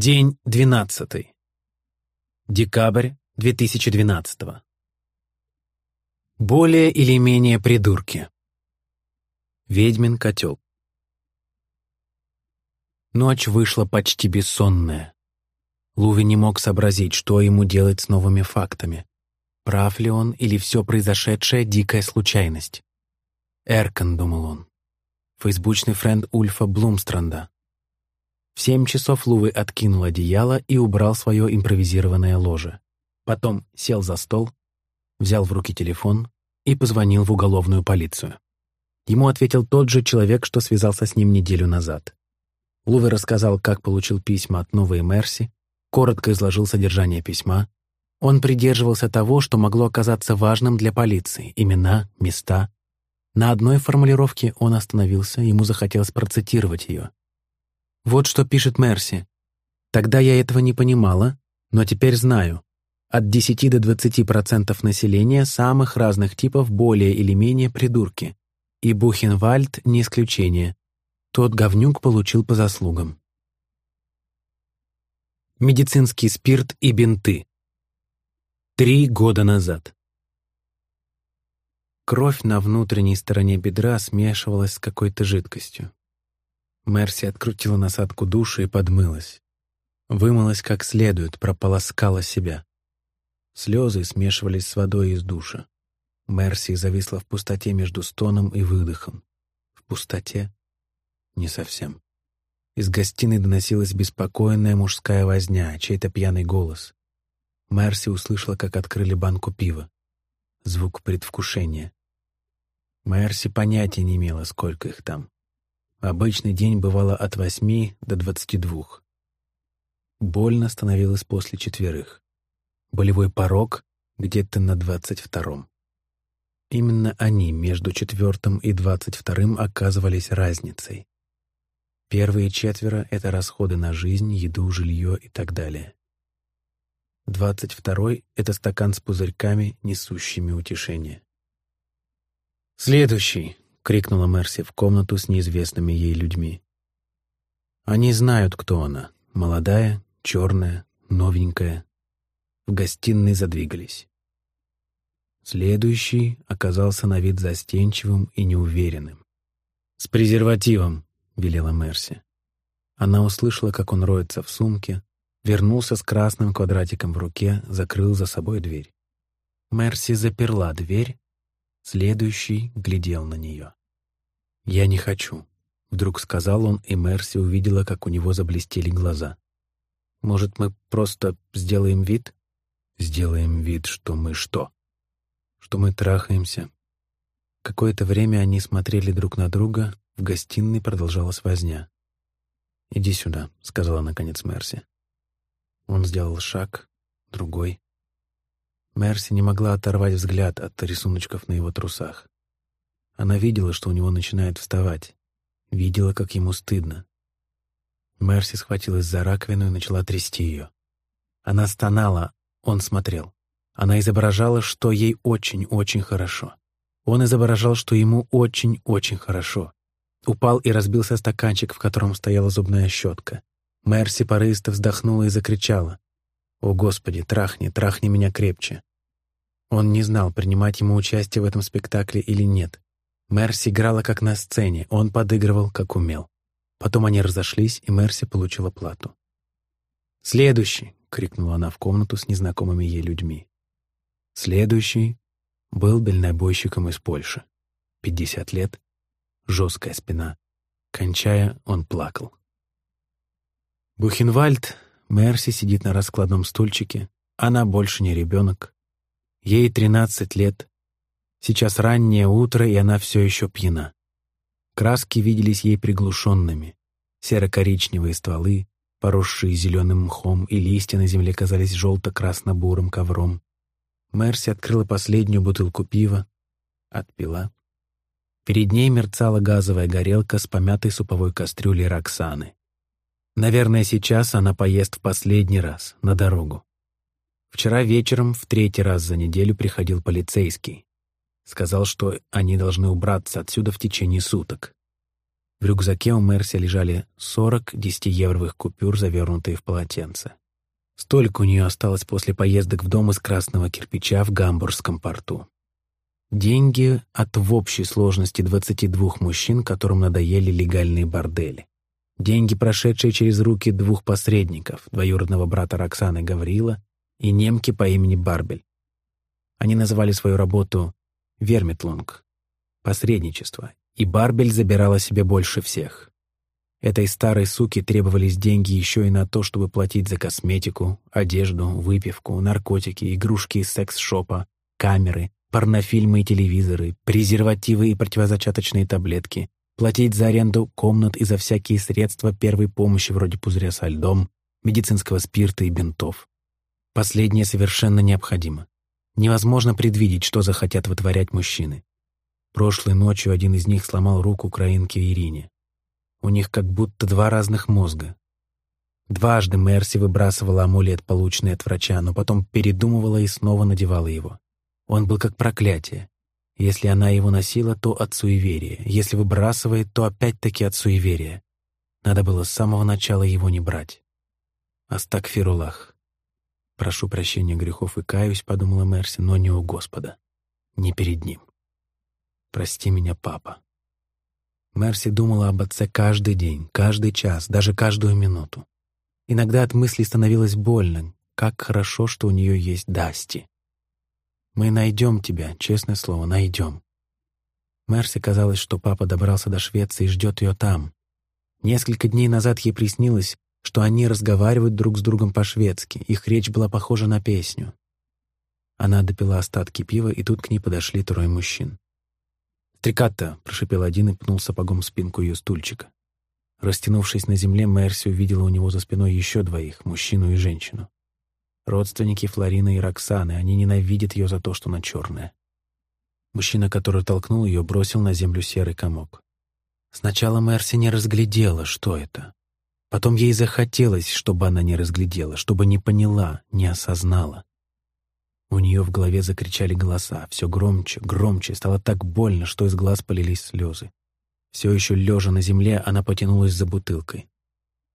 День 12. Декабрь 2012. Более или менее придурки. Ведьмин котел. Ночь вышла почти бессонная. Луви не мог сообразить, что ему делать с новыми фактами. Прав ли он или все произошедшее — дикая случайность? Эркан, думал он. Фейсбучный френд Ульфа Блумстранда. В семь часов Лувы откинул одеяло и убрал свое импровизированное ложе. Потом сел за стол, взял в руки телефон и позвонил в уголовную полицию. Ему ответил тот же человек, что связался с ним неделю назад. Лувы рассказал, как получил письма от Новой Мерси, коротко изложил содержание письма. Он придерживался того, что могло оказаться важным для полиции — имена, места. На одной формулировке он остановился, ему захотелось процитировать ее. Вот что пишет Мерси. Тогда я этого не понимала, но теперь знаю. От 10 до 20% населения самых разных типов более или менее придурки. И Бухенвальд не исключение. Тот говнюк получил по заслугам. Медицинский спирт и бинты. Три года назад. Кровь на внутренней стороне бедра смешивалась с какой-то жидкостью. Мерси открутила насадку души и подмылась. Вымылась как следует, прополоскала себя. Слезы смешивались с водой из душа. Мерси зависла в пустоте между стоном и выдохом. В пустоте? Не совсем. Из гостиной доносилась беспокойная мужская возня, чей-то пьяный голос. Мерси услышала, как открыли банку пива. Звук предвкушения. Мерси понятия не имела, сколько их там. Обычный день бывало от восьми до двадцати двух. Больно становилось после четверых. Болевой порог где-то на двадцать втором. Именно они между четвертым и двадцать вторым оказывались разницей. Первые четверо — это расходы на жизнь, еду, жилье и так далее. Двадцать второй — это стакан с пузырьками, несущими утешение. «Следующий!» Крикнула Мерси в комнату с неизвестными ей людьми. Они знают, кто она. Молодая, черная, новенькая. В гостиной задвигались. Следующий оказался на вид застенчивым и неуверенным. «С презервативом», — велела Мерси. Она услышала, как он роется в сумке, вернулся с красным квадратиком в руке, закрыл за собой дверь. Мерси заперла дверь, следующий глядел на нее. «Я не хочу», — вдруг сказал он, и Мерси увидела, как у него заблестели глаза. «Может, мы просто сделаем вид?» «Сделаем вид, что мы что?» «Что мы трахаемся». Какое-то время они смотрели друг на друга, в гостиной продолжалась возня. «Иди сюда», — сказала наконец Мерси. Он сделал шаг, другой. Мерси не могла оторвать взгляд от рисуночков на его трусах. Она видела, что у него начинает вставать. Видела, как ему стыдно. Мерси схватилась за раковину и начала трясти ее. Она стонала, он смотрел. Она изображала, что ей очень-очень хорошо. Он изображал, что ему очень-очень хорошо. Упал и разбился стаканчик, в котором стояла зубная щетка. Мерси порывисто вздохнула и закричала. «О, Господи, трахни, трахни меня крепче!» Он не знал, принимать ему участие в этом спектакле или нет. Мерси играла как на сцене, он подыгрывал как умел. Потом они разошлись, и Мерси получила плату. «Следующий!» — крикнула она в комнату с незнакомыми ей людьми. Следующий был дальнобойщиком из Польши. Пятьдесят лет, жесткая спина. Кончая, он плакал. Бухенвальд, Мерси сидит на раскладном стульчике. Она больше не ребенок. Ей тринадцать лет, Сейчас раннее утро, и она все еще пьяна. Краски виделись ей приглушенными. Серо-коричневые стволы, поросшие зеленым мхом, и листья на земле казались желто-красно-бурым ковром. Мерси открыла последнюю бутылку пива, отпила. Перед ней мерцала газовая горелка с помятой суповой кастрюлей Роксаны. Наверное, сейчас она поест в последний раз, на дорогу. Вчера вечером в третий раз за неделю приходил полицейский. Сказал, что они должны убраться отсюда в течение суток. В рюкзаке у Мерси лежали 40 десятиевровых купюр, завернутые в полотенце. Столько у нее осталось после поездок в дом из красного кирпича в Гамбургском порту. Деньги от в общей сложности 22 мужчин, которым надоели легальные бордели. Деньги, прошедшие через руки двух посредников, двоюродного брата Роксаны Гаврила и немки по имени Барбель. Они называли свою работу «вермитлунг» — посредничество, и Барбель забирала себе больше всех. Этой старой суке требовались деньги еще и на то, чтобы платить за косметику, одежду, выпивку, наркотики, игрушки из секс-шопа, камеры, порнофильмы и телевизоры, презервативы и противозачаточные таблетки, платить за аренду комнат и за всякие средства первой помощи вроде пузыря со льдом, медицинского спирта и бинтов. Последнее совершенно необходимо. Невозможно предвидеть, что захотят вытворять мужчины. Прошлой ночью один из них сломал руку украинке Ирине. У них как будто два разных мозга. Дважды Мерси выбрасывала амулет, полученный от врача, но потом передумывала и снова надевала его. Он был как проклятие. Если она его носила, то от суеверия. Если выбрасывает, то опять-таки от суеверия. Надо было с самого начала его не брать. Астагфируллах. «Прошу прощения грехов и каюсь», — подумала Мерси, — «но не у Господа, не перед Ним». «Прости меня, папа». Мерси думала об отце каждый день, каждый час, даже каждую минуту. Иногда от мыслей становилось больно. Как хорошо, что у нее есть Дасти. «Мы найдем тебя, честное слово, найдем». Мерси казалось, что папа добрался до Швеции и ждет ее там. Несколько дней назад ей приснилось, что они разговаривают друг с другом по-шведски, их речь была похожа на песню. Она допила остатки пива, и тут к ней подошли трое мужчин. «Трикатта!» — прошипел один и пнул сапогом спинку ее стульчика. Растянувшись на земле, Мерси увидела у него за спиной еще двоих — мужчину и женщину. Родственники Флорины и Роксаны, они ненавидят ее за то, что она черная. Мужчина, который толкнул ее, бросил на землю серый комок. Сначала Мерси не разглядела, что это. Потом ей захотелось, чтобы она не разглядела, чтобы не поняла, не осознала. У нее в голове закричали голоса, все громче, громче, стало так больно, что из глаз полились слезы. Все еще лежа на земле, она потянулась за бутылкой.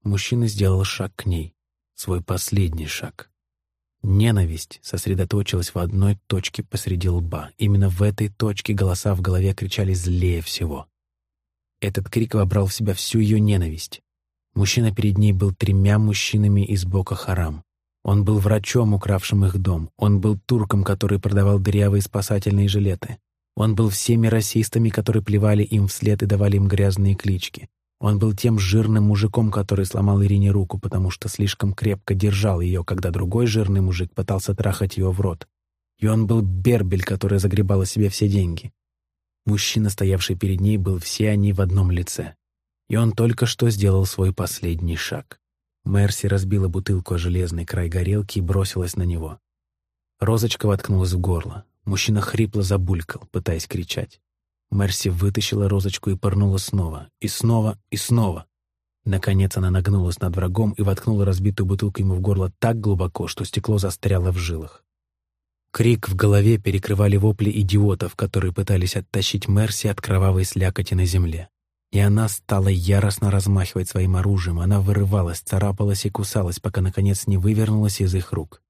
Мужчина сделал шаг к ней, свой последний шаг. Ненависть сосредоточилась в одной точке посреди лба. Именно в этой точке голоса в голове кричали злее всего. Этот крик вобрал в себя всю ее ненависть. Мужчина перед ней был тремя мужчинами из Бока Харам. Он был врачом, укравшим их дом. Он был турком, который продавал дырявые спасательные жилеты. Он был всеми расистами, которые плевали им вслед и давали им грязные клички. Он был тем жирным мужиком, который сломал Ирине руку, потому что слишком крепко держал ее, когда другой жирный мужик пытался трахать ее в рот. И он был Бербель, который загребала себе все деньги. Мужчина, стоявший перед ней, был все они в одном лице. И он только что сделал свой последний шаг. Мерси разбила бутылку о железный край горелки и бросилась на него. Розочка воткнулась в горло. Мужчина хрипло забулькал, пытаясь кричать. Мерси вытащила розочку и пырнула снова, и снова, и снова. Наконец она нагнулась над врагом и воткнула разбитую бутылку ему в горло так глубоко, что стекло застряло в жилах. Крик в голове перекрывали вопли идиотов, которые пытались оттащить Мерси от кровавой слякоти на земле. И она стала яростно размахивать своим оружием. Она вырывалась, царапалась и кусалась, пока, наконец, не вывернулась из их рук.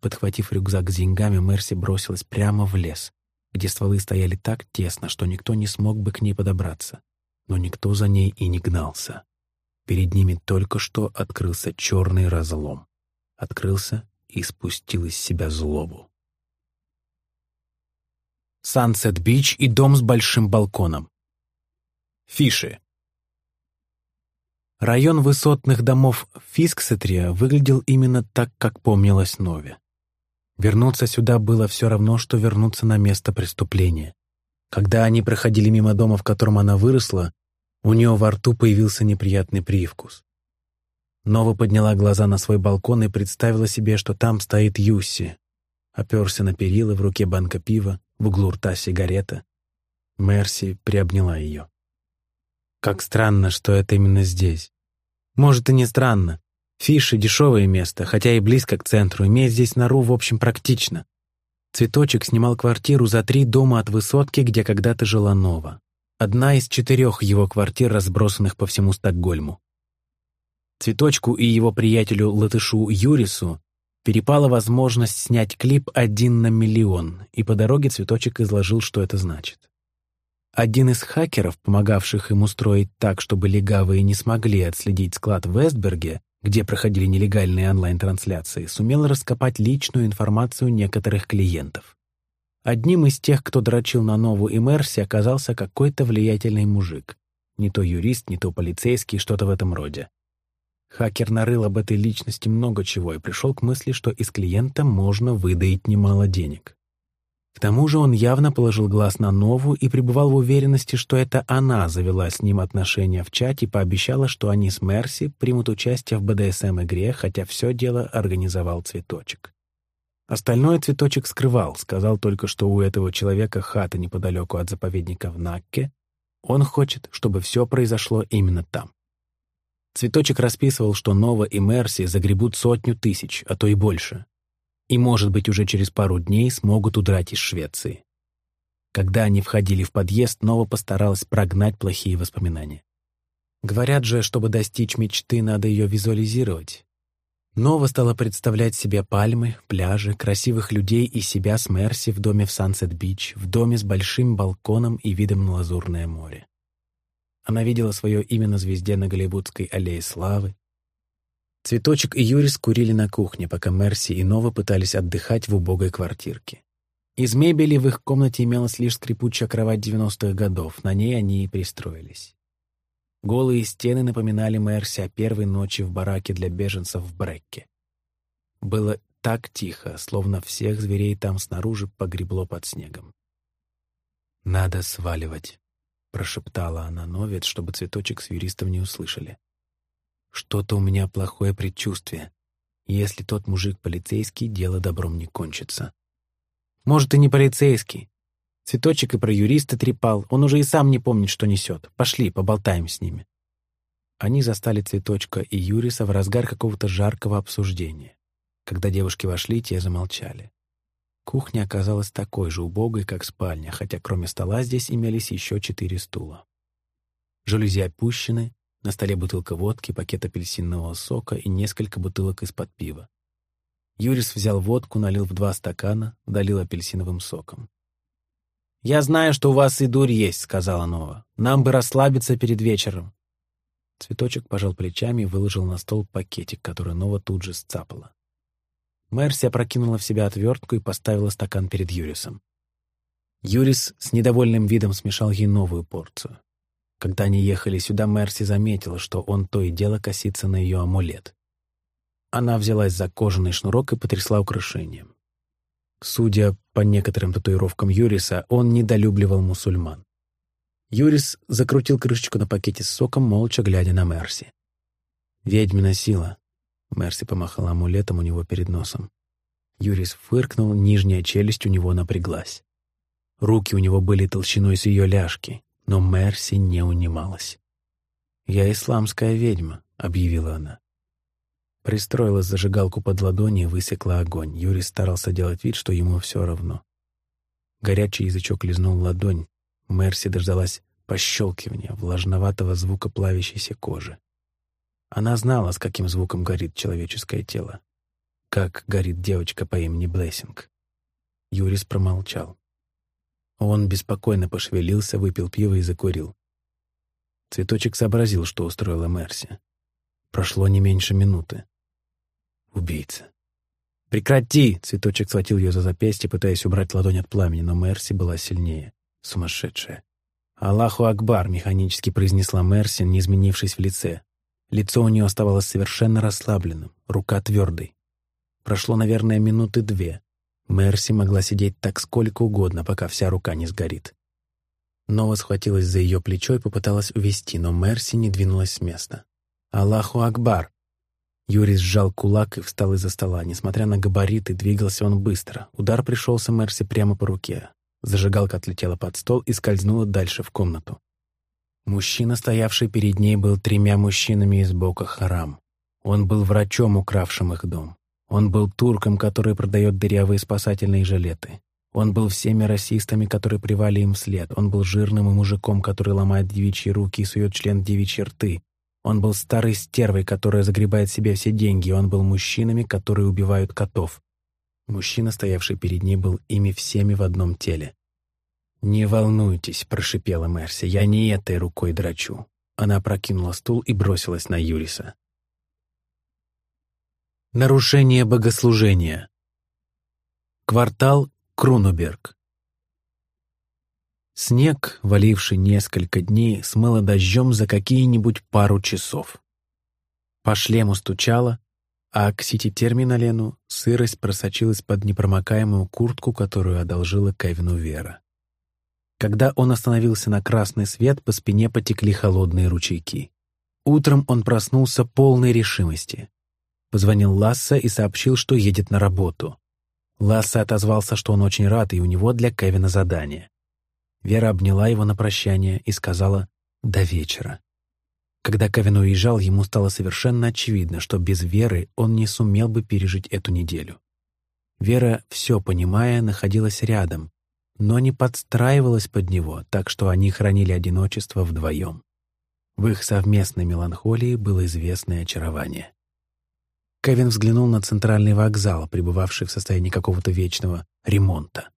Подхватив рюкзак с деньгами, Мерси бросилась прямо в лес, где стволы стояли так тесно, что никто не смог бы к ней подобраться. Но никто за ней и не гнался. Перед ними только что открылся черный разлом. Открылся и спустил из себя злобу. Сансет-Бич и дом с большим балконом. Фиши. Район высотных домов Фисксетрия выглядел именно так, как помнилось Нове. Вернуться сюда было все равно, что вернуться на место преступления. Когда они проходили мимо дома, в котором она выросла, у нее во рту появился неприятный привкус. Нова подняла глаза на свой балкон и представила себе, что там стоит Юсси. Оперся на перила, в руке банка пива, в углу рта сигарета. Мерси приобняла ее. Как странно, что это именно здесь. Может, и не странно. Фиши — дешевое место, хотя и близко к центру. Иметь здесь нору, в общем, практично. Цветочек снимал квартиру за три дома от высотки, где когда-то жила Нова. Одна из четырех его квартир, разбросанных по всему Стокгольму. Цветочку и его приятелю Латышу Юрису перепала возможность снять клип «Один на миллион», и по дороге Цветочек изложил, что это значит. Один из хакеров, помогавших им устроить так, чтобы легавые не смогли отследить склад в Вестберге, где проходили нелегальные онлайн-трансляции, сумел раскопать личную информацию некоторых клиентов. Одним из тех, кто дрочил на Нову и оказался какой-то влиятельный мужик. Не то юрист, не то полицейский, что-то в этом роде. Хакер нарыл об этой личности много чего и пришел к мысли, что из клиента можно выдаить немало денег. К тому же он явно положил глаз на Нову и пребывал в уверенности, что это она завела с ним отношения в чате и пообещала, что они с Мерси примут участие в БДСМ-игре, хотя все дело организовал Цветочек. Остальное Цветочек скрывал, сказал только, что у этого человека хата неподалеку от заповедника в Накке. Он хочет, чтобы все произошло именно там. Цветочек расписывал, что Нова и Мерси загребут сотню тысяч, а то и больше и, может быть, уже через пару дней смогут удрать из Швеции. Когда они входили в подъезд, Нова постаралась прогнать плохие воспоминания. Говорят же, чтобы достичь мечты, надо ее визуализировать. Нова стала представлять себе пальмы, пляжи, красивых людей и себя с Мерси в доме в Сансет-Бич, в доме с большим балконом и видом на Лазурное море. Она видела свое имя на звезде на Голливудской аллее славы, Цветочек и Юрис курили на кухне, пока Мерси и Нова пытались отдыхать в убогой квартирке. Из мебели в их комнате имелась лишь скрипучая кровать 90-х годов, на ней они и пристроились. Голые стены напоминали Мерси о первой ночи в бараке для беженцев в Брекке. Было так тихо, словно всех зверей там снаружи погребло под снегом. «Надо сваливать», — прошептала она Новец, чтобы цветочек с юристом не услышали. Что-то у меня плохое предчувствие. Если тот мужик полицейский, дело добром не кончится. Может, и не полицейский. Цветочек и про юриста трепал. Он уже и сам не помнит, что несет. Пошли, поболтаем с ними. Они застали Цветочка и Юриса в разгар какого-то жаркого обсуждения. Когда девушки вошли, те замолчали. Кухня оказалась такой же убогой, как спальня, хотя кроме стола здесь имелись еще четыре стула. Жалюзи опущены, на столе бутылка водки, пакет апельсинового сока и несколько бутылок из-под пива. Юрис взял водку, налил в два стакана, долил апельсиновым соком. «Я знаю, что у вас и дурь есть», — сказала Нова. «Нам бы расслабиться перед вечером». Цветочек пожал плечами и выложил на стол пакетик, который Нова тут же сцапала. Мерси опрокинула в себя отвертку и поставила стакан перед Юрисом. Юрис с недовольным видом смешал ей новую порцию. Когда они ехали сюда, Мерси заметила, что он то и дело косится на ее амулет. Она взялась за кожаный шнурок и потрясла украшением. Судя по некоторым татуировкам Юриса, он недолюбливал мусульман. Юрис закрутил крышечку на пакете с соком, молча глядя на Мерси. «Ведьмина сила», — Мерси помахала амулетом у него перед носом. Юрис фыркнул, нижняя челюсть у него напряглась. Руки у него были толщиной с ее ляжки, но Мерси не унималась. «Я исламская ведьма», — объявила она. Пристроила зажигалку под ладони и высекла огонь. Юрий старался делать вид, что ему все равно. Горячий язычок лизнул ладонь. Мерси дождалась пощелкивания, влажноватого звука плавящейся кожи. Она знала, с каким звуком горит человеческое тело. Как горит девочка по имени Блессинг. Юрис промолчал. Он беспокойно пошевелился, выпил пиво и закурил. Цветочек сообразил, что устроила Мерси. Прошло не меньше минуты. Убийца. «Прекрати!» — Цветочек схватил ее за запястье, пытаясь убрать ладонь от пламени, но Мерси была сильнее. Сумасшедшая. «Аллаху Акбар!» — механически произнесла Мерси, не изменившись в лице. Лицо у нее оставалось совершенно расслабленным, рука твердой. Прошло, наверное, минуты две. Мерси могла сидеть так сколько угодно, пока вся рука не сгорит. Нова схватилась за ее плечо и попыталась увести, но Мерси не двинулась с места. «Аллаху Акбар!» Юрий сжал кулак и встал из-за стола. Несмотря на габариты, двигался он быстро. Удар пришелся Мерси прямо по руке. Зажигалка отлетела под стол и скользнула дальше в комнату. Мужчина, стоявший перед ней, был тремя мужчинами из Бока Харам. Он был врачом, укравшим их дом. Он был турком, который продает дырявые спасательные жилеты. Он был всеми расистами, которые привали им вслед. Он был жирным и мужиком, который ломает девичьи руки и сует член девичьи рты. Он был старой стервой, которая загребает себе все деньги. Он был мужчинами, которые убивают котов. Мужчина, стоявший перед ней, был ими всеми в одном теле. «Не волнуйтесь», — прошипела Мерси, — «я не этой рукой драчу». Она прокинула стул и бросилась на Юриса. Нарушение богослужения. Квартал Крунуберг. Снег, валивший несколько дней, смыло дождем за какие-нибудь пару часов. По шлему стучало, а к сити-терминалену сырость просочилась под непромокаемую куртку, которую одолжила Кевину Вера. Когда он остановился на красный свет, по спине потекли холодные ручейки. Утром он проснулся полной решимости. Позвонил Ласса и сообщил, что едет на работу. Ласса отозвался, что он очень рад, и у него для Кевина задание. Вера обняла его на прощание и сказала «до вечера». Когда Кевин уезжал, ему стало совершенно очевидно, что без Веры он не сумел бы пережить эту неделю. Вера, все понимая, находилась рядом, но не подстраивалась под него, так что они хранили одиночество вдвоем. В их совместной меланхолии было известное очарование. Кевин взглянул на центральный вокзал, пребывавший в состоянии какого-то вечного ремонта.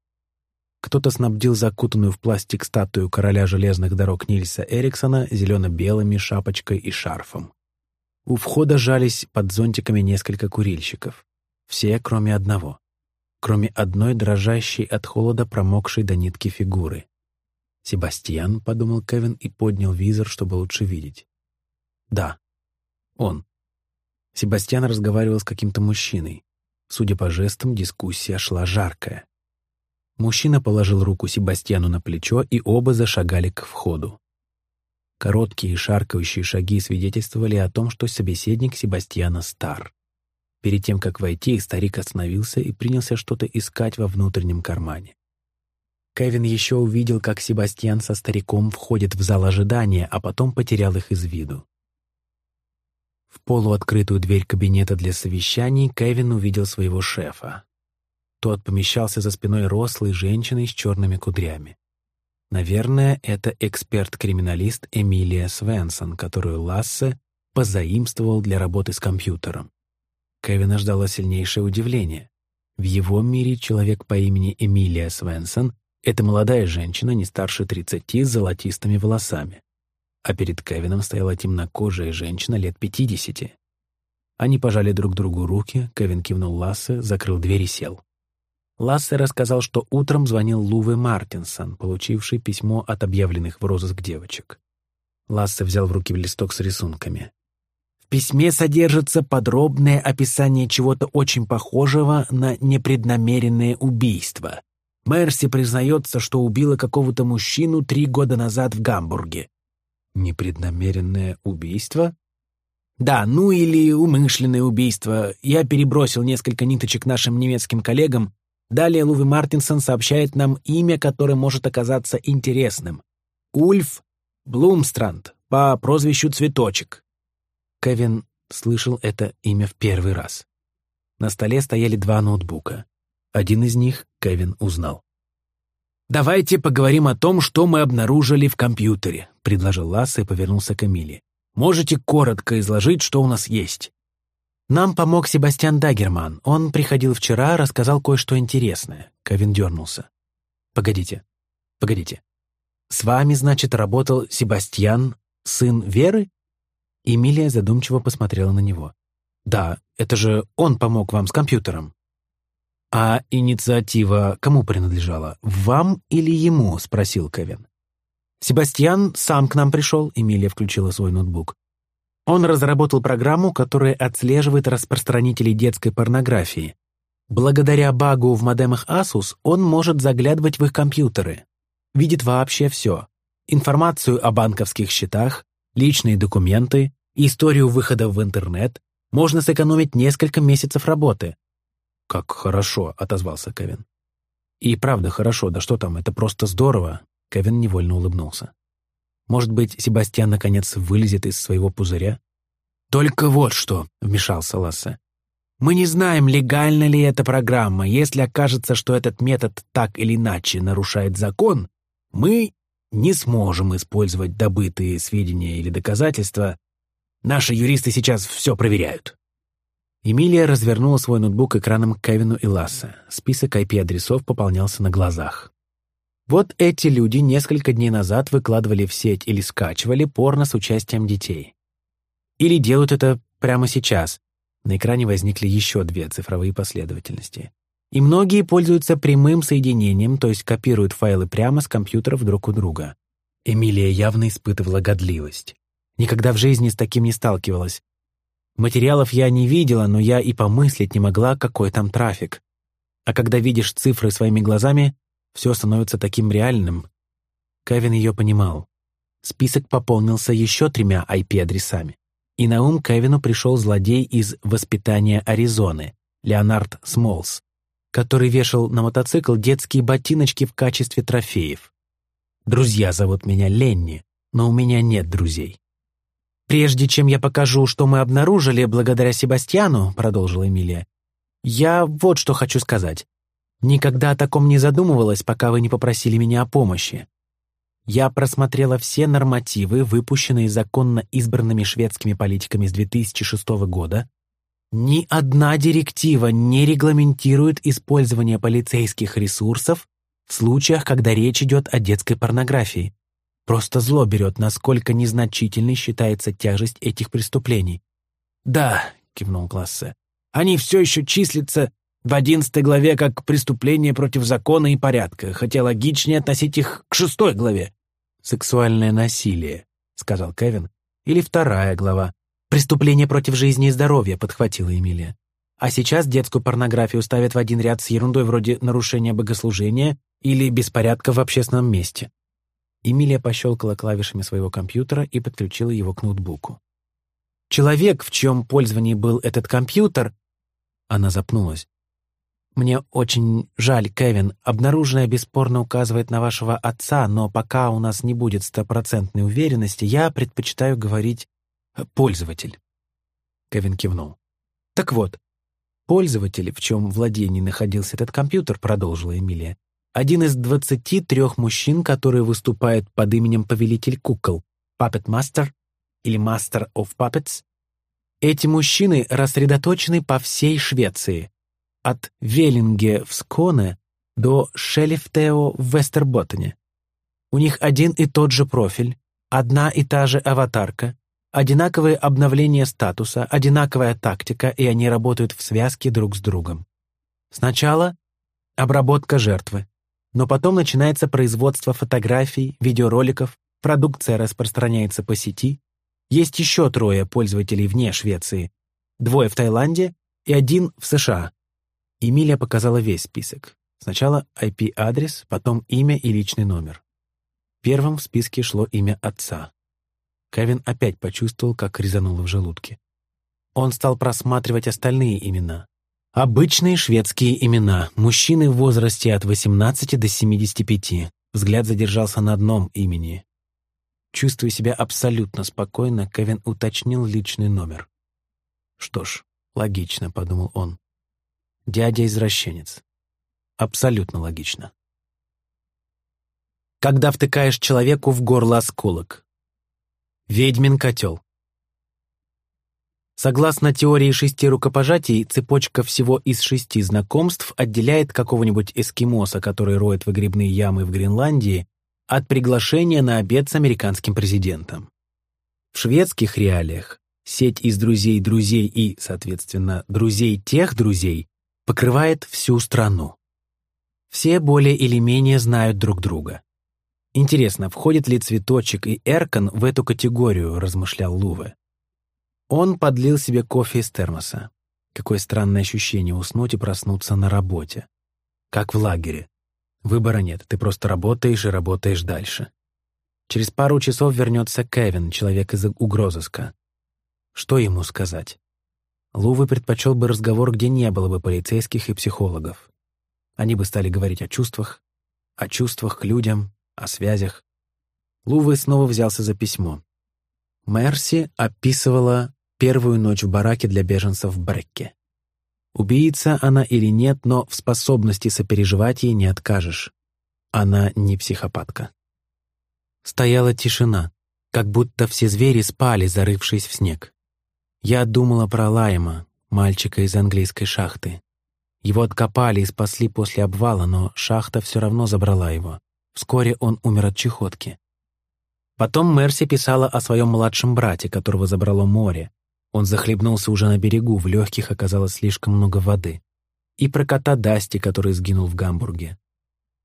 Кто-то снабдил закутанную в пластик статую короля железных дорог Нильса Эриксона зелено-белыми шапочкой и шарфом. У входа жались под зонтиками несколько курильщиков. Все, кроме одного. Кроме одной дрожащей от холода промокшей до нитки фигуры. «Себастьян», — подумал Кевин и поднял визор, чтобы лучше видеть. «Да, он». Себастьян разговаривал с каким-то мужчиной. Судя по жестам, дискуссия шла жаркая. Мужчина положил руку Себастьяну на плечо, и оба зашагали к входу. Короткие шаркающие шаги свидетельствовали о том, что собеседник Себастьяна стар. Перед тем, как войти, старик остановился и принялся что-то искать во внутреннем кармане. Кевин еще увидел, как Себастьян со стариком входит в зал ожидания, а потом потерял их из виду. В полуоткрытую дверь кабинета для совещаний Кевин увидел своего шефа. Тот помещался за спиной рослой женщины с черными кудрями. Наверное, это эксперт-криминалист Эмилия Свенсон, которую Лассе позаимствовал для работы с компьютером. Кевина ждало сильнейшее удивление. В его мире человек по имени Эмилия Свенсон — это молодая женщина, не старше 30, с золотистыми волосами а перед Кевином стояла темнокожая женщина лет пятидесяти. Они пожали друг другу руки, Кевин кивнул Лассе, закрыл дверь и сел. Лассе рассказал, что утром звонил Луве Мартинсон, получивший письмо от объявленных в розыск девочек. Лассе взял в руки листок с рисунками. В письме содержится подробное описание чего-то очень похожего на непреднамеренное убийство. Мерси признается, что убила какого-то мужчину три года назад в Гамбурге. Непреднамеренное убийство? Да, ну или умышленное убийство. Я перебросил несколько ниточек нашим немецким коллегам. Далее Луви Мартинсон сообщает нам имя, которое может оказаться интересным. Ульф Блумстранд, по прозвищу Цветочек. Кевин слышал это имя в первый раз. На столе стояли два ноутбука. Один из них Кевин узнал. «Давайте поговорим о том, что мы обнаружили в компьютере», — предложил Ласса и повернулся к Эмилии. «Можете коротко изложить, что у нас есть?» «Нам помог Себастьян Дагерман. Он приходил вчера, рассказал кое-что интересное». Ковин дернулся. «Погодите, погодите. С вами, значит, работал Себастьян, сын Веры?» Эмилия задумчиво посмотрела на него. «Да, это же он помог вам с компьютером». «А инициатива кому принадлежала? Вам или ему?» — спросил Кевин. «Себастьян сам к нам пришел», — Эмилия включила свой ноутбук. Он разработал программу, которая отслеживает распространителей детской порнографии. Благодаря багу в модемах Asus он может заглядывать в их компьютеры. Видит вообще все. Информацию о банковских счетах, личные документы, историю выхода в интернет. Можно сэкономить несколько месяцев работы. «Как хорошо», — отозвался Кевин. «И правда хорошо, да что там, это просто здорово», — Кевин невольно улыбнулся. «Может быть, Себастьян наконец вылезет из своего пузыря?» «Только вот что», — вмешался Лассе. Мы не знаем, легальна ли эта программа. Если окажется, что этот метод так или иначе нарушает закон, мы не сможем использовать добытые сведения или доказательства. Наши юристы сейчас все проверяют». Эмилия развернула свой ноутбук экраном к Кевину и Лассе. Список IP-адресов пополнялся на глазах. Вот эти люди несколько дней назад выкладывали в сеть или скачивали порно с участием детей. Или делают это прямо сейчас. На экране возникли еще две цифровые последовательности. И многие пользуются прямым соединением, то есть копируют файлы прямо с компьютеров друг у друга. Эмилия явно испытывала годливость. Никогда в жизни с таким не сталкивалась. Материалов я не видела, но я и помыслить не могла, какой там трафик. А когда видишь цифры своими глазами, все становится таким реальным. Кевин ее понимал. Список пополнился еще тремя IP-адресами. И на ум Кевину пришел злодей из «Воспитания Аризоны» Леонард Смолс, который вешал на мотоцикл детские ботиночки в качестве трофеев. «Друзья зовут меня Ленни, но у меня нет друзей». «Прежде чем я покажу, что мы обнаружили благодаря Себастьяну», — продолжила Эмилия, «я вот что хочу сказать. Никогда о таком не задумывалась, пока вы не попросили меня о помощи. Я просмотрела все нормативы, выпущенные законно избранными шведскими политиками с 2006 года. Ни одна директива не регламентирует использование полицейских ресурсов в случаях, когда речь идет о детской порнографии. Просто зло берет, насколько незначительной считается тяжесть этих преступлений. «Да», — кивнул Классе, — «они все еще числятся в одиннадцатой главе как преступление против закона и порядка, хотя логичнее относить их к шестой главе». «Сексуальное насилие», — сказал Кевин. «Или вторая глава. Преступление против жизни и здоровья», — подхватила Эмилия. А сейчас детскую порнографию ставят в один ряд с ерундой вроде нарушения богослужения или беспорядка в общественном месте. Эмилия пощелкала клавишами своего компьютера и подключила его к ноутбуку. «Человек, в чьем пользовании был этот компьютер...» Она запнулась. «Мне очень жаль, Кевин. Обнаруженное бесспорно указывает на вашего отца, но пока у нас не будет стопроцентной уверенности, я предпочитаю говорить «пользователь». Кевин кивнул. «Так вот, пользователь, в чем владении находился этот компьютер, продолжила Эмилия, один из двадцати трех мужчин, которые выступают под именем Повелитель Кукол, Puppet Master или Master of Puppets. Эти мужчины рассредоточены по всей Швеции, от Веллинге в Сконе до Шелефтео в Вестерботтене. У них один и тот же профиль, одна и та же аватарка, одинаковые обновления статуса, одинаковая тактика, и они работают в связке друг с другом. Сначала обработка жертвы, но потом начинается производство фотографий, видеороликов, продукция распространяется по сети. Есть еще трое пользователей вне Швеции. Двое в Таиланде и один в США. Эмилия показала весь список. Сначала IP-адрес, потом имя и личный номер. Первым в списке шло имя отца. Кевин опять почувствовал, как резануло в желудке. Он стал просматривать остальные имена. Обычные шведские имена. Мужчины в возрасте от 18 до 75. Взгляд задержался на одном имени. Чувствуя себя абсолютно спокойно, Кевин уточнил личный номер. «Что ж, логично», — подумал он. «Дядя-извращенец. Абсолютно логично». Когда втыкаешь человеку в горло осколок. Ведьмин котел. Согласно теории шести рукопожатий, цепочка всего из шести знакомств отделяет какого-нибудь эскимоса, который роет выгребные ямы в Гренландии, от приглашения на обед с американским президентом. В шведских реалиях сеть из друзей друзей и, соответственно, друзей тех друзей покрывает всю страну. Все более или менее знают друг друга. Интересно, входит ли цветочек и Эркан в эту категорию, размышлял Луве. Он подлил себе кофе из термоса. Какое странное ощущение уснуть и проснуться на работе. Как в лагере. Выбора нет, ты просто работаешь и работаешь дальше. Через пару часов вернется Кевин, человек из угрозыска. Что ему сказать? Лувы предпочел бы разговор, где не было бы полицейских и психологов. Они бы стали говорить о чувствах, о чувствах к людям, о связях. Лувы снова взялся за письмо. Мерси описывала первую ночь в бараке для беженцев в Брекке. Убийца она или нет, но в способности сопереживать ей не откажешь. Она не психопатка. Стояла тишина, как будто все звери спали, зарывшись в снег. Я думала про Лайма, мальчика из английской шахты. Его откопали и спасли после обвала, но шахта все равно забрала его. Вскоре он умер от чехотки. Потом Мерси писала о своем младшем брате, которого забрало море. Он захлебнулся уже на берегу, в легких оказалось слишком много воды. И про кота Дасти, который сгинул в Гамбурге.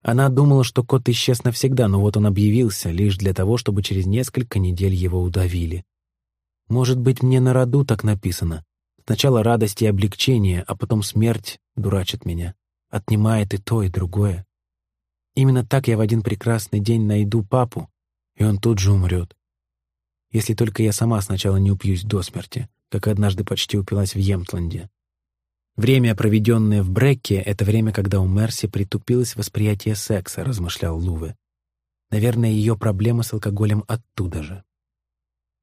Она думала, что кот исчез навсегда, но вот он объявился, лишь для того, чтобы через несколько недель его удавили. Может быть, мне на роду так написано. Сначала радость и облегчение, а потом смерть дурачит меня. Отнимает и то, и другое. Именно так я в один прекрасный день найду папу, и он тут же умрет. Если только я сама сначала не упьюсь до смерти, как однажды почти упилась в Емтланде. Время, проведенное в Брекке, это время, когда у Мерси притупилось восприятие секса, размышлял Луве. Наверное, ее проблема с алкоголем оттуда же.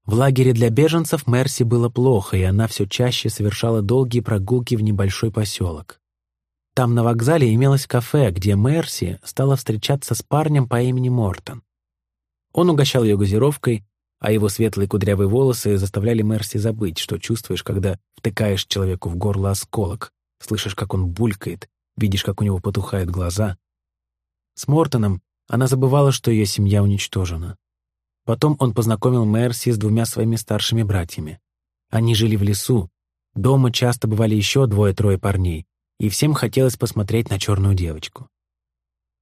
В лагере для беженцев Мерси было плохо, и она все чаще совершала долгие прогулки в небольшой поселок. Там на вокзале имелось кафе, где Мерси стала встречаться с парнем по имени Мортон. Он угощал ее газировкой, а его светлые кудрявые волосы заставляли Мерси забыть, что чувствуешь, когда втыкаешь человеку в горло осколок, слышишь, как он булькает, видишь, как у него потухают глаза. С Мортоном она забывала, что ее семья уничтожена. Потом он познакомил Мерси с двумя своими старшими братьями. Они жили в лесу. Дома часто бывали еще двое-трое парней, и всем хотелось посмотреть на черную девочку.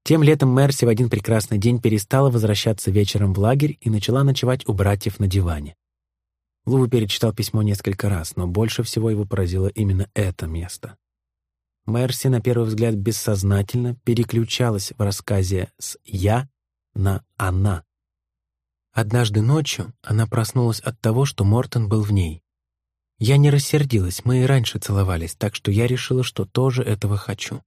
Тем летом Мерси в один прекрасный день перестала возвращаться вечером в лагерь и начала ночевать у братьев на диване. Луву перечитал письмо несколько раз, но больше всего его поразило именно это место. Мерси, на первый взгляд, бессознательно переключалась в рассказе с «я» на «она». Однажды ночью она проснулась от того, что Мортон был в ней. Я не рассердилась, мы и раньше целовались, так что я решила, что тоже этого хочу.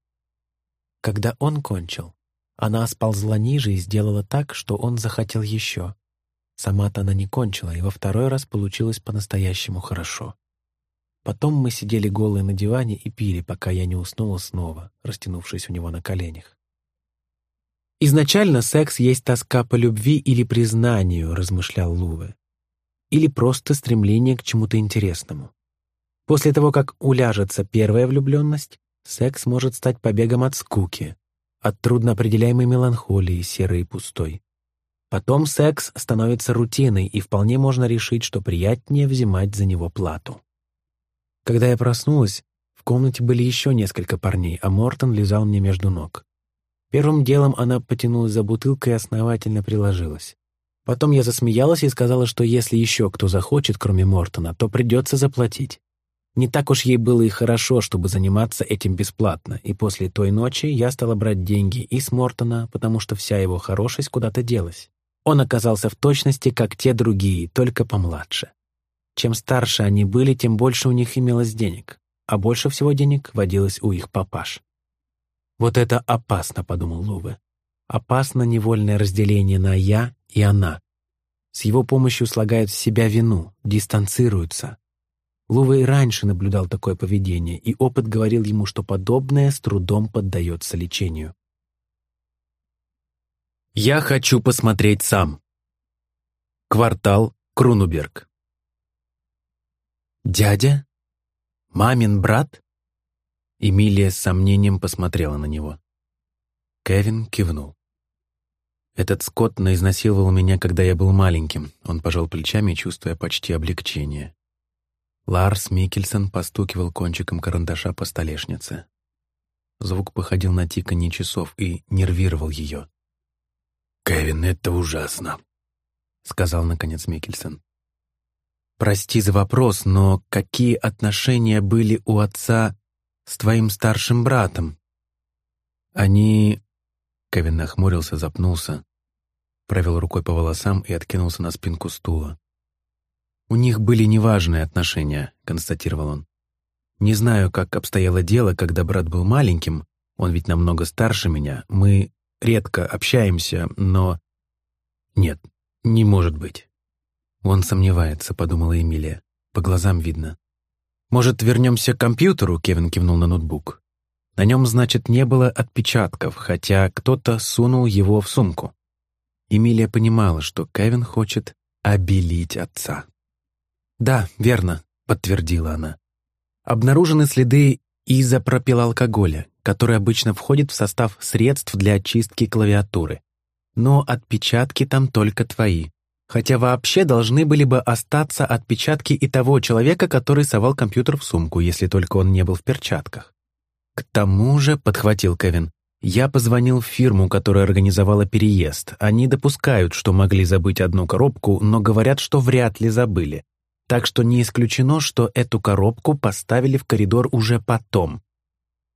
Когда он кончил, она сползла ниже и сделала так, что он захотел еще. Сама-то она не кончила, и во второй раз получилось по-настоящему хорошо. Потом мы сидели голые на диване и пили, пока я не уснула снова, растянувшись у него на коленях. «Изначально секс есть тоска по любви или признанию», — размышлял Луве. «Или просто стремление к чему-то интересному. После того, как уляжется первая влюбленность, секс может стать побегом от скуки, от трудноопределяемой меланхолии, серой и пустой. Потом секс становится рутиной, и вполне можно решить, что приятнее взимать за него плату. Когда я проснулась, в комнате были еще несколько парней, а Мортон лежал мне между ног. Первым делом она потянулась за бутылкой и основательно приложилась. Потом я засмеялась и сказала, что если еще кто захочет, кроме Мортона, то придется заплатить. Не так уж ей было и хорошо, чтобы заниматься этим бесплатно, и после той ночи я стала брать деньги и с Мортона, потому что вся его хорошесть куда-то делась. Он оказался в точности, как те другие, только помладше. Чем старше они были, тем больше у них имелось денег, а больше всего денег водилось у их папаш. «Вот это опасно», — подумал Луве. «Опасно невольное разделение на «я» и «она». С его помощью слагают в себя вину, дистанцируются, Лува и раньше наблюдал такое поведение, и опыт говорил ему, что подобное с трудом поддается лечению. «Я хочу посмотреть сам». Квартал Крунуберг. «Дядя? Мамин брат?» Эмилия с сомнением посмотрела на него. Кевин кивнул. «Этот Скотт наизнасиловал меня, когда я был маленьким», он пожал плечами, чувствуя почти облегчение. Ларс Микельсон постукивал кончиком карандаша по столешнице. Звук походил на тиканье часов и нервировал ее. «Кевин, это ужасно», — сказал наконец Микельсон. «Прости за вопрос, но какие отношения были у отца с твоим старшим братом?» «Они...» Кевин нахмурился, запнулся, провел рукой по волосам и откинулся на спинку стула. «У них были неважные отношения», — констатировал он. «Не знаю, как обстояло дело, когда брат был маленьким, он ведь намного старше меня, мы редко общаемся, но...» «Нет, не может быть». «Он сомневается», — подумала Эмилия. «По глазам видно». «Может, вернемся к компьютеру?» — Кевин кивнул на ноутбук. На нем, значит, не было отпечатков, хотя кто-то сунул его в сумку. Эмилия понимала, что Кевин хочет обелить отца. «Да, верно», — подтвердила она. «Обнаружены следы изопропилалкоголя, который обычно входит в состав средств для очистки клавиатуры. Но отпечатки там только твои. Хотя вообще должны были бы остаться отпечатки и того человека, который совал компьютер в сумку, если только он не был в перчатках. К тому же, подхватил Кевин, я позвонил в фирму, которая организовала переезд. Они допускают, что могли забыть одну коробку, но говорят, что вряд ли забыли. Так что не исключено, что эту коробку поставили в коридор уже потом.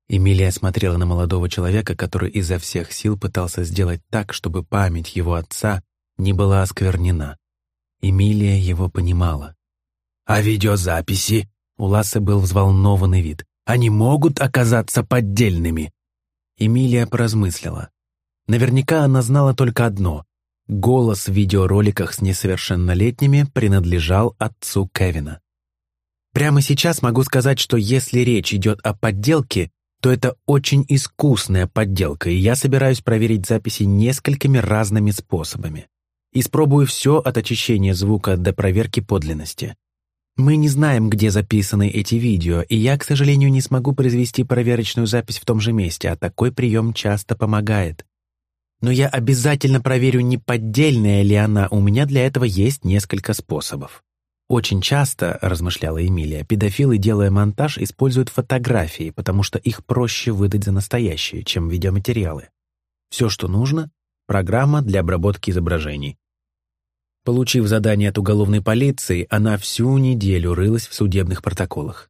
Эмилия смотрела на молодого человека, который изо всех сил пытался сделать так, чтобы память его отца не была осквернена. Эмилия его понимала. «А видеозаписи?» У Лассы был взволнованный вид. «Они могут оказаться поддельными?» Эмилия поразмыслила. Наверняка она знала только одно. Голос в видеороликах с несовершеннолетними принадлежал отцу Кевина. Прямо сейчас могу сказать, что если речь идет о подделке, то это очень искусная подделка, и я собираюсь проверить записи несколькими разными способами. Испробую все от очищения звука до проверки подлинности. Мы не знаем, где записаны эти видео, и я, к сожалению, не смогу произвести проверочную запись в том же месте, а такой прием часто помогает. Но я обязательно проверю, не поддельная ли она, у меня для этого есть несколько способов. Очень часто, размышляла Эмилия, педофилы, делая монтаж, используют фотографии, потому что их проще выдать за настоящие, чем видеоматериалы. Все, что нужно — программа для обработки изображений. Получив задание от уголовной полиции, она всю неделю рылась в судебных протоколах.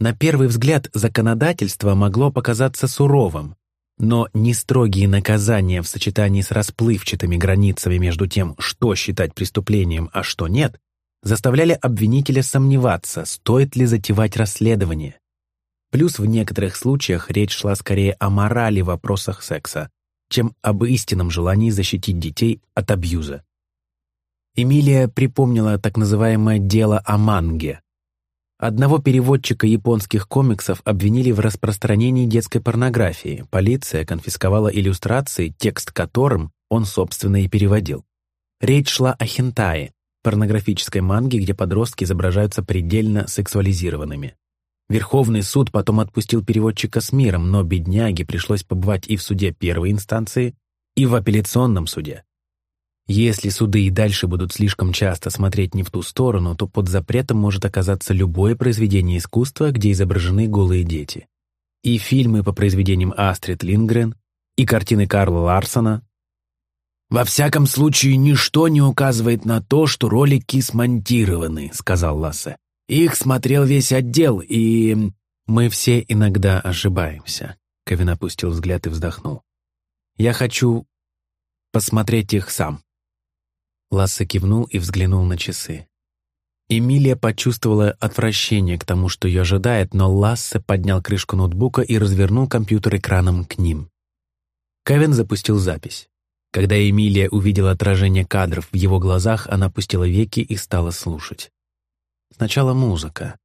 На первый взгляд законодательство могло показаться суровым, но нестрогие наказания в сочетании с расплывчатыми границами между тем, что считать преступлением, а что нет, заставляли обвинителя сомневаться, стоит ли затевать расследование. Плюс в некоторых случаях речь шла скорее о морали в вопросах секса, чем об истинном желании защитить детей от абьюза. Эмилия припомнила так называемое «дело о манге», Одного переводчика японских комиксов обвинили в распространении детской порнографии. Полиция конфисковала иллюстрации, текст которым он, собственно, и переводил. Речь шла о хентае, порнографической манге, где подростки изображаются предельно сексуализированными. Верховный суд потом отпустил переводчика с миром, но бедняге пришлось побывать и в суде первой инстанции, и в апелляционном суде. Если суды и дальше будут слишком часто смотреть не в ту сторону, то под запретом может оказаться любое произведение искусства, где изображены голые дети. И фильмы по произведениям Астрид Лингрен, и картины Карла Ларсона. «Во всяком случае, ничто не указывает на то, что ролики смонтированы», — сказал Лассе. «Их смотрел весь отдел, и...» «Мы все иногда ошибаемся», — Ковин опустил взгляд и вздохнул. «Я хочу посмотреть их сам». Лассе кивнул и взглянул на часы. Эмилия почувствовала отвращение к тому, что ее ожидает, но Лассе поднял крышку ноутбука и развернул компьютер экраном к ним. Кевин запустил запись. Когда Эмилия увидела отражение кадров в его глазах, она опустила веки и стала слушать. Сначала музыка.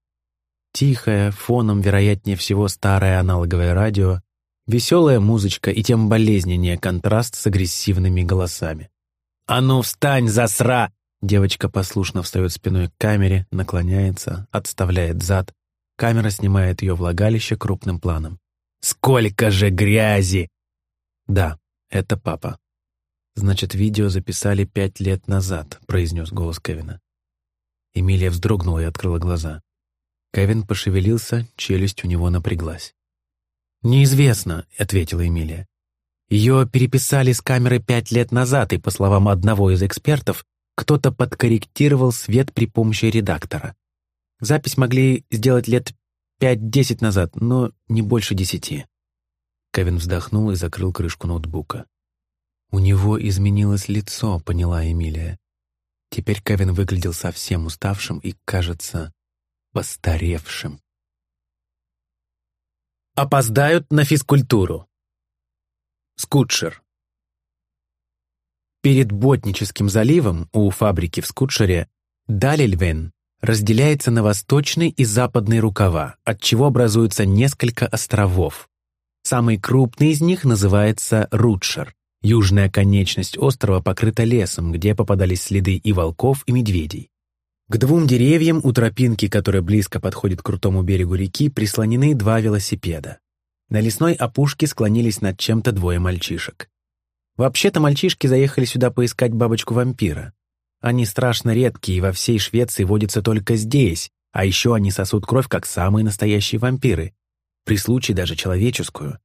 Тихая, фоном, вероятнее всего, старое аналоговое радио, веселая музычка и тем болезненнее контраст с агрессивными голосами. «А ну встань, засра!» Девочка послушно встает спиной к камере, наклоняется, отставляет зад. Камера снимает ее влагалище крупным планом. «Сколько же грязи!» «Да, это папа». «Значит, видео записали пять лет назад», — произнес голос Кевина. Эмилия вздрогнула и открыла глаза. Кевин пошевелился, челюсть у него напряглась. «Неизвестно», — ответила Эмилия. Ее переписали с камеры пять лет назад, и, по словам одного из экспертов, кто-то подкорректировал свет при помощи редактора. Запись могли сделать лет пять-десять назад, но не больше десяти. Кевин вздохнул и закрыл крышку ноутбука. У него изменилось лицо, поняла Эмилия. Теперь Кевин выглядел совсем уставшим и, кажется, постаревшим. «Опоздают на физкультуру», Скутшер. Перед Ботническим заливом у фабрики в Скутшере Далильвен разделяется на восточный и западный рукава, от чего образуются несколько островов. Самый крупный из них называется Рутшер. Южная конечность острова покрыта лесом, где попадались следы и волков, и медведей. К двум деревьям у тропинки, которая близко подходит к крутому берегу реки, прислонены два велосипеда. На лесной опушке склонились над чем-то двое мальчишек. Вообще-то мальчишки заехали сюда поискать бабочку-вампира. Они страшно редкие и во всей Швеции водятся только здесь, а еще они сосут кровь, как самые настоящие вампиры, при случае даже человеческую.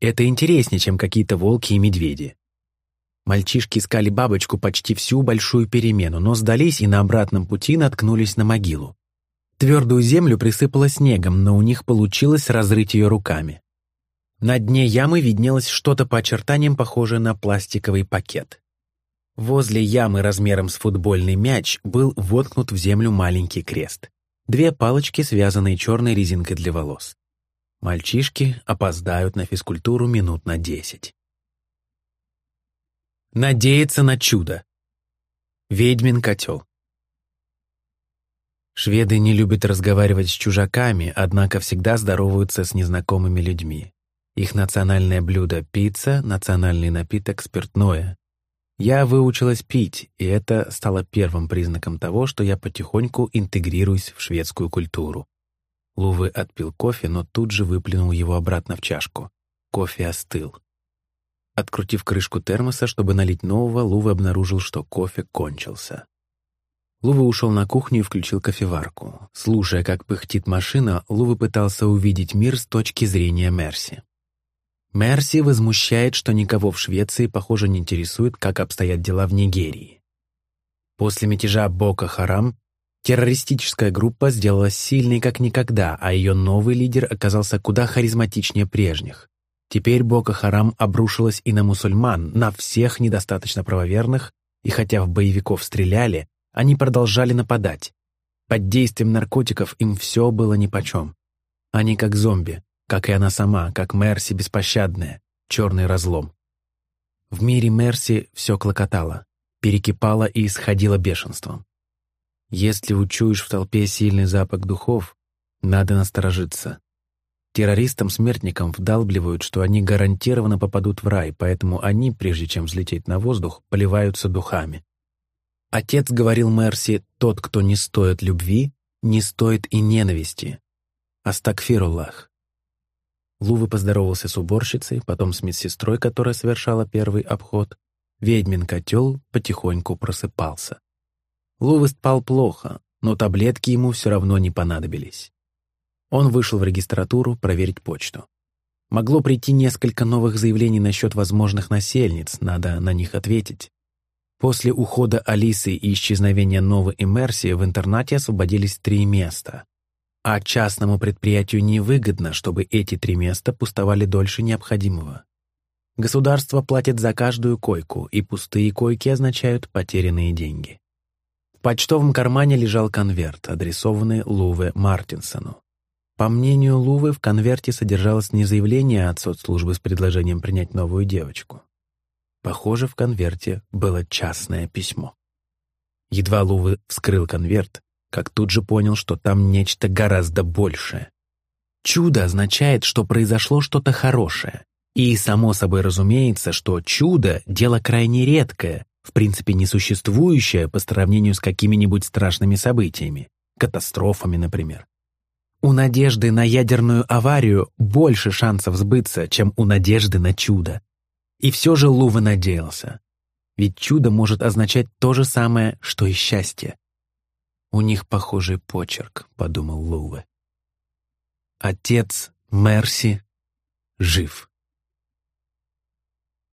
Это интереснее, чем какие-то волки и медведи. Мальчишки искали бабочку почти всю большую перемену, но сдались и на обратном пути наткнулись на могилу. Твердую землю присыпало снегом, но у них получилось разрыть ее руками. На дне ямы виднелось что-то по очертаниям похожее на пластиковый пакет. Возле ямы размером с футбольный мяч был воткнут в землю маленький крест. Две палочки, связанные черной резинкой для волос. Мальчишки опоздают на физкультуру минут на десять. Надеяться на чудо. Ведьмин котел. Шведы не любят разговаривать с чужаками, однако всегда здороваются с незнакомыми людьми. Их национальное блюдо — пицца, национальный напиток — спиртное. Я выучилась пить, и это стало первым признаком того, что я потихоньку интегрируюсь в шведскую культуру. Лувы отпил кофе, но тут же выплюнул его обратно в чашку. Кофе остыл. Открутив крышку термоса, чтобы налить нового, Лувы обнаружил, что кофе кончился. Лувы ушел на кухню и включил кофеварку. Слушая, как пыхтит машина, Лувы пытался увидеть мир с точки зрения Мерси. Мерси возмущает, что никого в Швеции, похоже, не интересует, как обстоят дела в Нигерии. После мятежа Бока Харам террористическая группа сделалась сильной как никогда, а ее новый лидер оказался куда харизматичнее прежних. Теперь Бока Харам обрушилась и на мусульман, на всех недостаточно правоверных, и хотя в боевиков стреляли, они продолжали нападать. Под действием наркотиков им все было нипочем. Они как зомби, как и она сама, как Мерси беспощадная, черный разлом. В мире Мерси все клокотало, перекипало и исходило бешенством. Если учуешь в толпе сильный запах духов, надо насторожиться. Террористам-смертникам вдалбливают, что они гарантированно попадут в рай, поэтому они, прежде чем взлететь на воздух, поливаются духами. Отец говорил Мерси, тот, кто не стоит любви, не стоит и ненависти. Астакфируллах. Лувы поздоровался с уборщицей, потом с медсестрой, которая совершала первый обход. Ведьмин котел потихоньку просыпался. Лувы спал плохо, но таблетки ему все равно не понадобились. Он вышел в регистратуру проверить почту. Могло прийти несколько новых заявлений насчет возможных насельниц, надо на них ответить. После ухода Алисы и исчезновения Новой Иммерсии в интернате освободились три места. А частному предприятию невыгодно, чтобы эти три места пустовали дольше необходимого. Государство платит за каждую койку, и пустые койки означают потерянные деньги. В почтовом кармане лежал конверт, адресованный Луве Мартинсону. По мнению Лувы, в конверте содержалось не заявление от соцслужбы с предложением принять новую девочку. Похоже, в конверте было частное письмо. Едва Лувы вскрыл конверт, как тут же понял, что там нечто гораздо большее. Чудо означает, что произошло что-то хорошее. И само собой разумеется, что чудо — дело крайне редкое, в принципе несуществующее по сравнению с какими-нибудь страшными событиями, катастрофами, например. У надежды на ядерную аварию больше шансов сбыться, чем у надежды на чудо. И все же Лува надеялся. Ведь чудо может означать то же самое, что и счастье. «У них похожий почерк», — подумал Луве. Отец Мерси жив.